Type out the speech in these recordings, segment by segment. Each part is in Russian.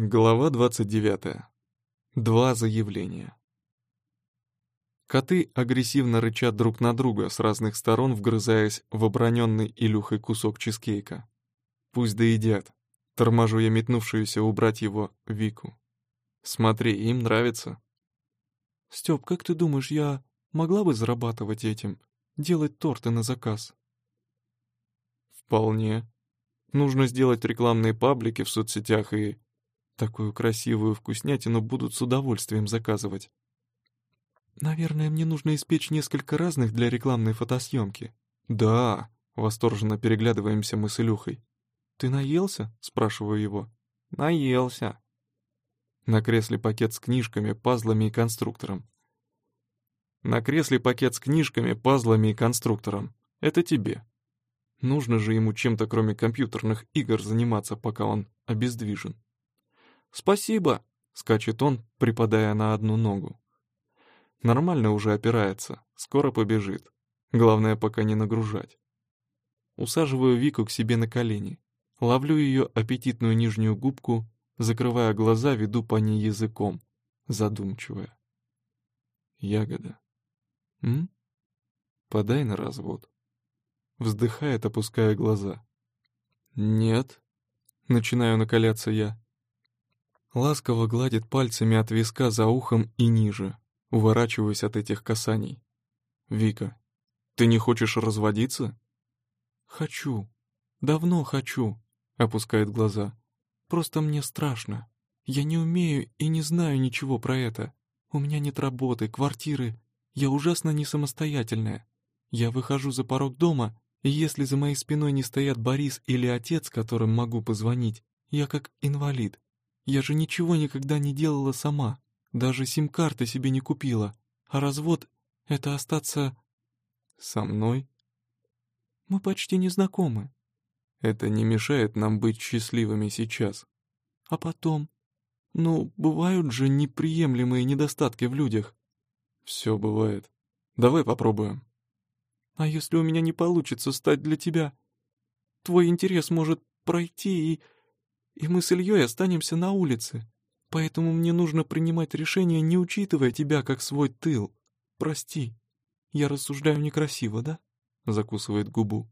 Глава 29. Два заявления. Коты агрессивно рычат друг на друга с разных сторон, вгрызаясь в оброненный Илюхой кусок чизкейка. Пусть доедят. Торможу я метнувшуюся убрать его Вику. Смотри, им нравится. Стёп, как ты думаешь, я могла бы зарабатывать этим? Делать торты на заказ? Вполне. Нужно сделать рекламные паблики в соцсетях и Такую красивую вкуснятину будут с удовольствием заказывать. Наверное, мне нужно испечь несколько разных для рекламной фотосъемки. Да, восторженно переглядываемся мы с Илюхой. Ты наелся? Спрашиваю его. Наелся. На кресле пакет с книжками, пазлами и конструктором. На кресле пакет с книжками, пазлами и конструктором. Это тебе. Нужно же ему чем-то, кроме компьютерных игр, заниматься, пока он обездвижен. «Спасибо!» — скачет он, припадая на одну ногу. Нормально уже опирается, скоро побежит. Главное, пока не нагружать. Усаживаю Вику к себе на колени. Ловлю ее аппетитную нижнюю губку, закрывая глаза, веду по ней языком, задумчивая. Ягода. М? Подай на развод. Вздыхает, опуская глаза. Нет. Начинаю накаляться я. Ласково гладит пальцами от виска за ухом и ниже, уворачиваясь от этих касаний. «Вика, ты не хочешь разводиться?» «Хочу. Давно хочу», — опускает глаза. «Просто мне страшно. Я не умею и не знаю ничего про это. У меня нет работы, квартиры. Я ужасно не самостоятельная. Я выхожу за порог дома, и если за моей спиной не стоят Борис или отец, которым могу позвонить, я как инвалид. Я же ничего никогда не делала сама, даже сим-карты себе не купила. А развод — это остаться... Со мной? Мы почти не знакомы. Это не мешает нам быть счастливыми сейчас. А потом? Ну, бывают же неприемлемые недостатки в людях. Все бывает. Давай попробуем. А если у меня не получится стать для тебя? Твой интерес может пройти и и мы с Ильей останемся на улице. Поэтому мне нужно принимать решение, не учитывая тебя как свой тыл. Прости. Я рассуждаю некрасиво, да? Закусывает губу.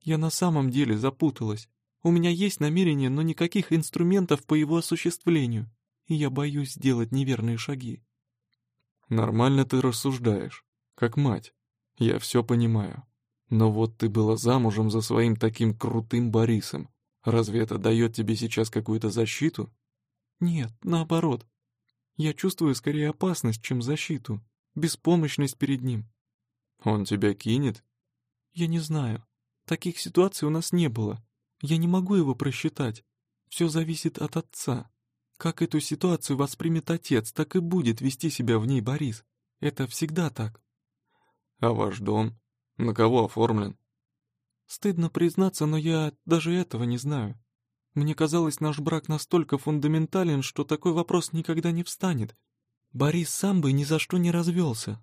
Я на самом деле запуталась. У меня есть намерение, но никаких инструментов по его осуществлению. И я боюсь сделать неверные шаги. Нормально ты рассуждаешь, как мать. Я все понимаю. Но вот ты была замужем за своим таким крутым Борисом, Разве это дает тебе сейчас какую-то защиту? Нет, наоборот. Я чувствую скорее опасность, чем защиту, беспомощность перед ним. Он тебя кинет? Я не знаю. Таких ситуаций у нас не было. Я не могу его просчитать. Все зависит от отца. Как эту ситуацию воспримет отец, так и будет вести себя в ней Борис. Это всегда так. А ваш дом? На кого оформлен? Стыдно признаться, но я даже этого не знаю. Мне казалось, наш брак настолько фундаментален, что такой вопрос никогда не встанет. Борис сам бы ни за что не развелся.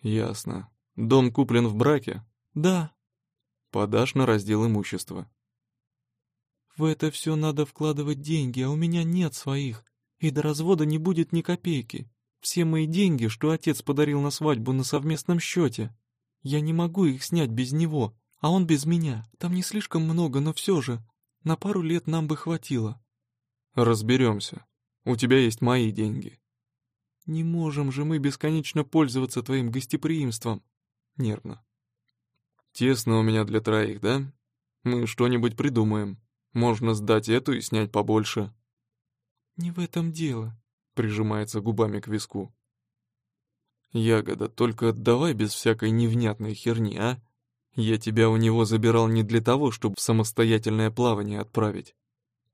Ясно. Дом куплен в браке? Да. Подашь на раздел имущества. В это все надо вкладывать деньги, а у меня нет своих. И до развода не будет ни копейки. Все мои деньги, что отец подарил на свадьбу на совместном счете. Я не могу их снять без него. А он без меня. Там не слишком много, но все же. На пару лет нам бы хватило. Разберемся. У тебя есть мои деньги. Не можем же мы бесконечно пользоваться твоим гостеприимством. Нервно. Тесно у меня для троих, да? Мы что-нибудь придумаем. Можно сдать эту и снять побольше. Не в этом дело. Прижимается губами к виску. Ягода, только давай без всякой невнятной херни, а? Я тебя у него забирал не для того, чтобы в самостоятельное плавание отправить.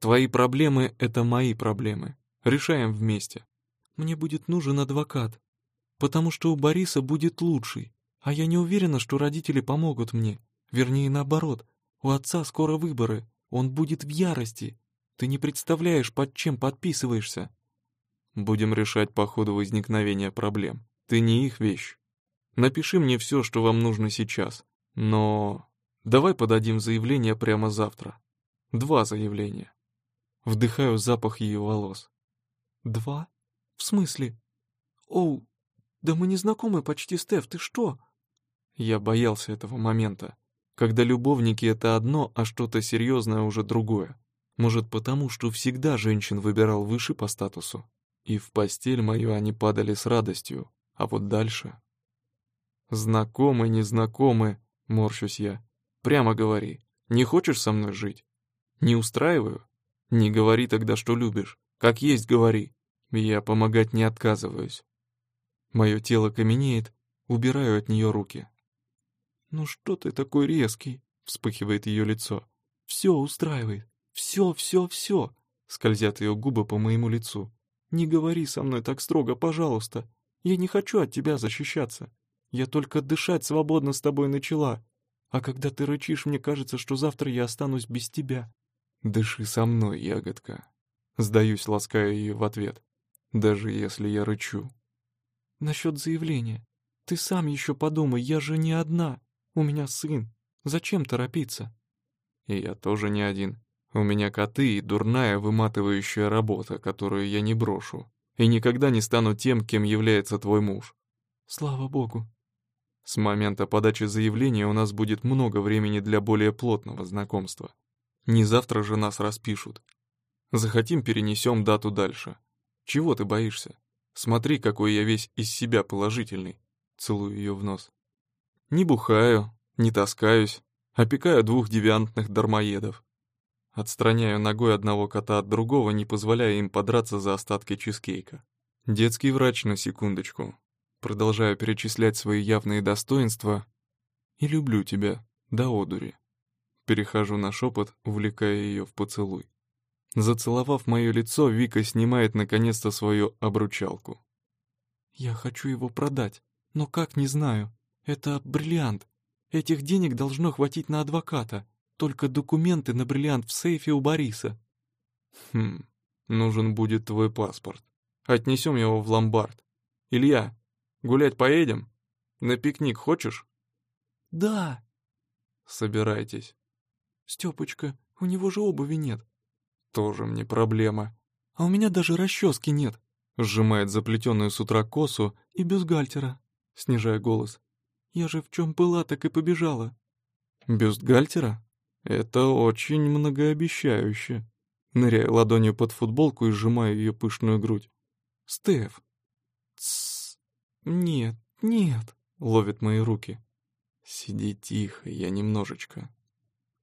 Твои проблемы — это мои проблемы. Решаем вместе. Мне будет нужен адвокат, потому что у Бориса будет лучший, а я не уверена, что родители помогут мне. Вернее, наоборот, у отца скоро выборы, он будет в ярости. Ты не представляешь, под чем подписываешься. Будем решать по ходу возникновения проблем. Ты не их вещь. Напиши мне все, что вам нужно сейчас. Но давай подадим заявление прямо завтра. Два заявления. Вдыхаю запах ее волос. «Два? В смысле? Оу, да мы не знакомы почти, Стеф, ты что?» Я боялся этого момента, когда любовники — это одно, а что-то серьезное уже другое. Может, потому, что всегда женщин выбирал выше по статусу. И в постель мою они падали с радостью, а вот дальше... Знакомы, незнакомы, морщусь я. Прямо говори, не хочешь со мной жить? Не устраиваю? Не говори тогда, что любишь. Как есть говори. Я помогать не отказываюсь. Мое тело каменеет, убираю от нее руки. «Ну что ты такой резкий?» — вспыхивает ее лицо. «Все устраивает. Все, все, все!» — скользят ее губы по моему лицу. «Не говори со мной так строго, пожалуйста. Я не хочу от тебя защищаться. Я только дышать свободно с тобой начала. А когда ты рычишь, мне кажется, что завтра я останусь без тебя». «Дыши со мной, ягодка». Сдаюсь, лаская ее в ответ. Даже если я рычу. «Насчет заявления. Ты сам еще подумай, я же не одна. У меня сын. Зачем торопиться?» «И я тоже не один. У меня коты и дурная выматывающая работа, которую я не брошу. И никогда не стану тем, кем является твой муж». «Слава богу». С момента подачи заявления у нас будет много времени для более плотного знакомства. Не завтра же нас распишут. Захотим, перенесем дату дальше. Чего ты боишься? Смотри, какой я весь из себя положительный. Целую ее в нос. Не бухаю, не таскаюсь, опекаю двух девиантных дармоедов. Отстраняю ногой одного кота от другого, не позволяя им подраться за остатки чизкейка. Детский врач на секундочку. Продолжаю перечислять свои явные достоинства. И люблю тебя, до одури. Перехожу на шепот, увлекая ее в поцелуй. Зацеловав мое лицо, Вика снимает наконец-то свою обручалку. «Я хочу его продать, но как, не знаю. Это бриллиант. Этих денег должно хватить на адвоката. Только документы на бриллиант в сейфе у Бориса». «Хм, нужен будет твой паспорт. Отнесем его в ломбард. Илья, гулять поедем? На пикник хочешь?» «Да». «Собирайтесь». «Стёпочка, у него же обуви нет». «Тоже мне проблема». «А у меня даже расчески нет», — сжимает заплетенную с утра косу и бюстгальтера, снижая голос. «Я же в чем была, так и побежала». «Бюстгальтера? Это очень многообещающе». Ныряю ладонью под футболку и сжимаю ее пышную грудь. «Стеф!» «Тссс! Нет, нет!» — ловит мои руки. «Сиди тихо, я немножечко».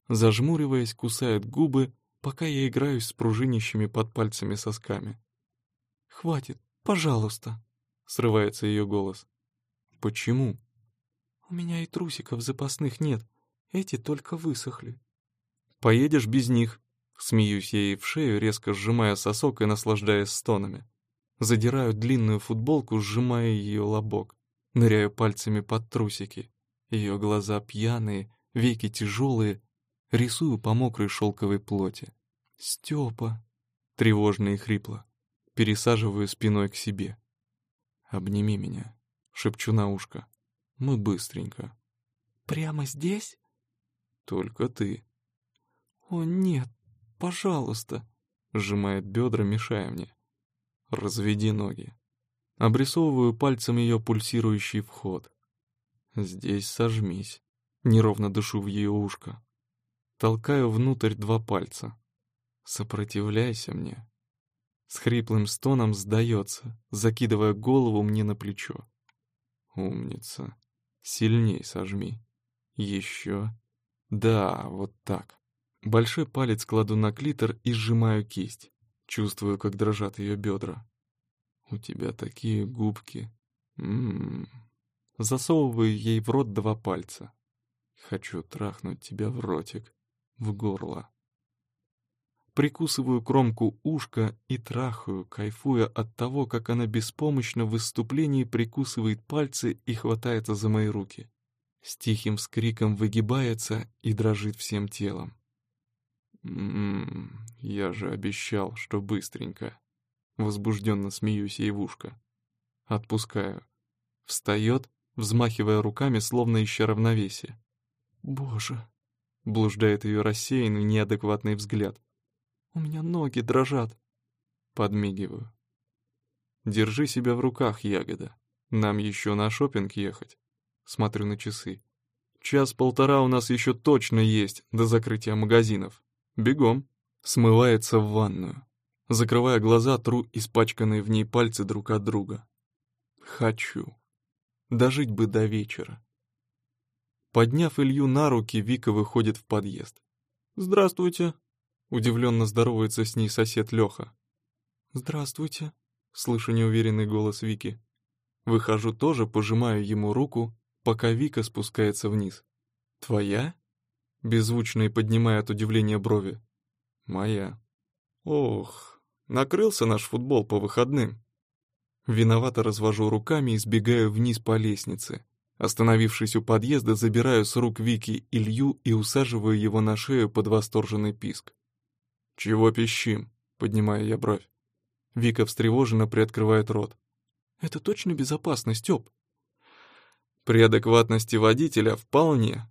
Зажмуриваясь, кусает губы, пока я играюсь с пружинищими под пальцами сосками. «Хватит, пожалуйста!» — срывается ее голос. «Почему?» «У меня и трусиков запасных нет, эти только высохли». «Поедешь без них?» Смеюсь я ей в шею, резко сжимая сосок и наслаждаясь стонами. Задираю длинную футболку, сжимая ее лобок. Ныряю пальцами под трусики. Ее глаза пьяные, веки тяжелые, рисую по мокрой шелковой плоти. «Степа!» — тревожно и хрипло. Пересаживаю спиной к себе. «Обними меня», — шепчу на ушко. «Мы быстренько». «Прямо здесь?» «Только ты». «О, нет, пожалуйста», — сжимает бедра, мешая мне. «Разведи ноги». Обрисовываю пальцем ее пульсирующий вход. «Здесь сожмись». Неровно дышу в ее ушко. Толкаю внутрь два пальца. Сопротивляйся мне. С хриплым стоном сдается, закидывая голову мне на плечо. Умница. Сильней сожми. Еще. Да, вот так. Большой палец кладу на клитор и сжимаю кисть. Чувствую, как дрожат ее бедра. У тебя такие губки. Ммм. Засовываю ей в рот два пальца. Хочу трахнуть тебя в ротик в горло. Прикусываю кромку ушка и трахаю, кайфуя от того, как она беспомощно в выступлении прикусывает пальцы и хватается за мои руки. С тихим скриком выгибается и дрожит всем телом. «М-м, я же обещал, что быстренько». Возбужденно смеюсь ей в ушко. Отпускаю. Встает, взмахивая руками, словно ища равновесие. «Боже!» блуждает ее рассеянный, неадекватный взгляд. У меня ноги дрожат. Подмигиваю. Держи себя в руках, ягода. Нам еще на шопинг ехать. Смотрю на часы. Час-полтора у нас еще точно есть до закрытия магазинов. Бегом. Смывается в ванную. Закрывая глаза, тру испачканные в ней пальцы друг от друга. Хочу. Дожить бы до вечера. Подняв Илью на руки, Вика выходит в подъезд. «Здравствуйте!» Удивленно здоровается с ней сосед Леха. «Здравствуйте!» Слышу неуверенный голос Вики. Выхожу тоже, пожимаю ему руку, пока Вика спускается вниз. «Твоя?» Беззвучно и поднимая от удивления брови. «Моя». «Ох, накрылся наш футбол по выходным». Виновато развожу руками и сбегаю вниз по лестнице. Остановившись у подъезда, забираю с рук Вики Илью и усаживаю его на шею под восторженный писк. «Чего пищим?» — поднимаю я бровь. Вика встревоженно приоткрывает рот. «Это точно безопасно, Стёп?» «При адекватности водителя вполне».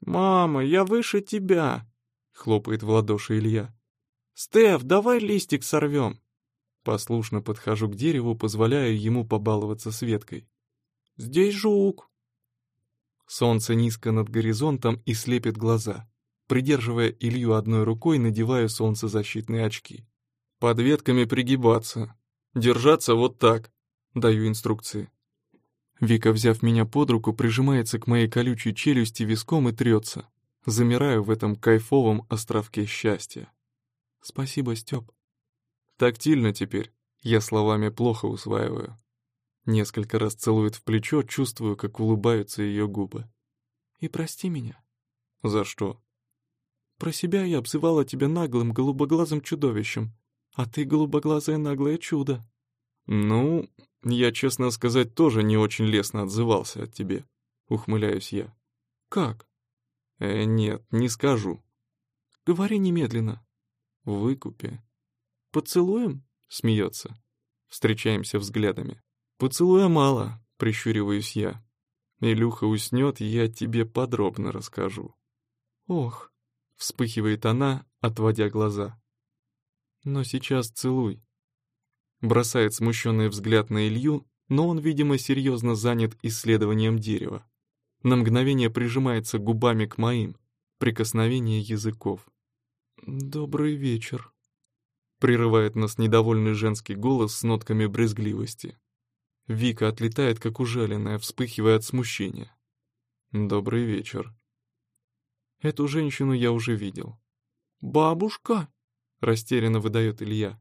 «Мама, я выше тебя!» — хлопает в ладоши Илья. «Стеф, давай листик сорвем!» Послушно подхожу к дереву, позволяя ему побаловаться Светкой. «Здесь жук!» Солнце низко над горизонтом и слепит глаза. Придерживая Илью одной рукой, надеваю солнцезащитные очки. Под ветками пригибаться. Держаться вот так. Даю инструкции. Вика, взяв меня под руку, прижимается к моей колючей челюсти виском и трется. Замираю в этом кайфовом островке счастья. Спасибо, Степ. Тактильно теперь. Я словами плохо усваиваю. Несколько раз целует в плечо, чувствую, как улыбаются ее губы. «И прости меня». «За что?» «Про себя я обзывала тебя наглым, голубоглазым чудовищем, а ты голубоглазое наглое чудо». «Ну, я, честно сказать, тоже не очень лестно отзывался от тебе», — ухмыляюсь я. «Как?» «Э, нет, не скажу». «Говори немедленно». «В выкупе». «Поцелуем?» — смеется. Встречаемся взглядами. «Поцелуя мало», — прищуриваюсь я. «Илюха уснет, я тебе подробно расскажу». «Ох», — вспыхивает она, отводя глаза. «Но сейчас целуй». Бросает смущенный взгляд на Илью, но он, видимо, серьезно занят исследованием дерева. На мгновение прижимается губами к моим, прикосновение языков. «Добрый вечер», — прерывает нас недовольный женский голос с нотками брезгливости. Вика отлетает, как ужаленная, вспыхивая от смущения. «Добрый вечер». Эту женщину я уже видел. «Бабушка?» — растерянно выдает Илья.